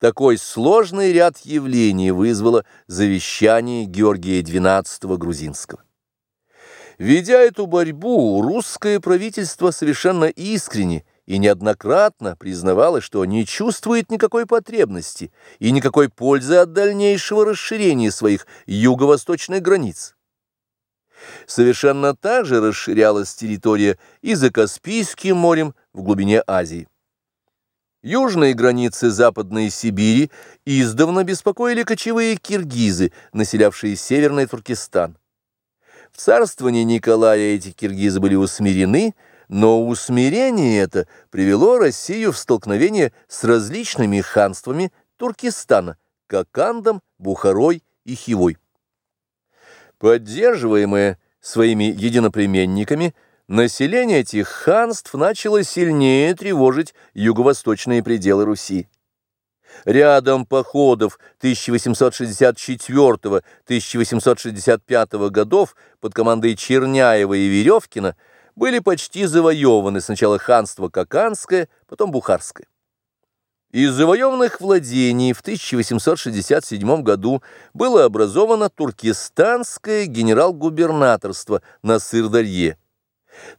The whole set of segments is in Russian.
Такой сложный ряд явлений вызвало завещание Георгия XII Грузинского. Ведя эту борьбу, русское правительство совершенно искренне и неоднократно признавало, что не чувствует никакой потребности и никакой пользы от дальнейшего расширения своих юго-восточных границ. Совершенно так же расширялась территория и за Каспийским морем в глубине Азии. Южные границы Западной Сибири издавна беспокоили кочевые киргизы, населявшие Северный Туркестан. В царствовании Николая эти киргизы были усмирены, но усмирение это привело Россию в столкновение с различными ханствами Туркестана – Кокандом, Бухарой и Хивой. Поддерживаемое своими единоплеменниками – Население этих ханств начало сильнее тревожить юго-восточные пределы Руси. Рядом походов 1864-1865 годов под командой Черняева и Веревкина были почти завоеваны сначала ханство Каканское, потом Бухарское. Из завоеванных владений в 1867 году было образовано туркестанское генерал-губернаторство на Сырдарье.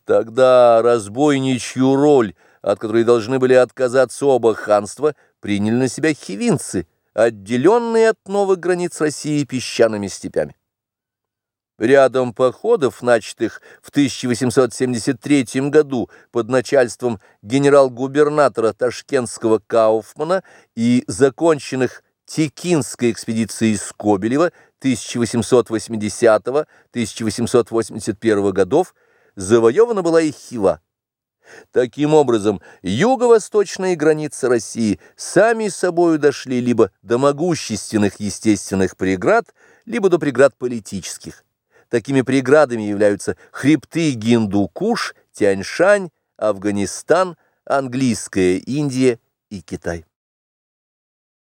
Тогда разбойничью роль, от которой должны были отказаться оба ханства, приняли на себя хивинцы, отделенные от новых границ России песчаными степями. Рядом походов, начатых в 1873 году под начальством генерал-губернатора Ташкентского Кауфмана и законченных Текинской экспедицией Скобелева 1880-1881 годов, завоевана была и Хива. Таким образом, юго-восточные границы России сами собою дошли либо до могущественных естественных преград, либо до преград политических. Такими преградами являются хребты Гиндукуш, Тяньшань, Афганистан, английская Индия и Китай.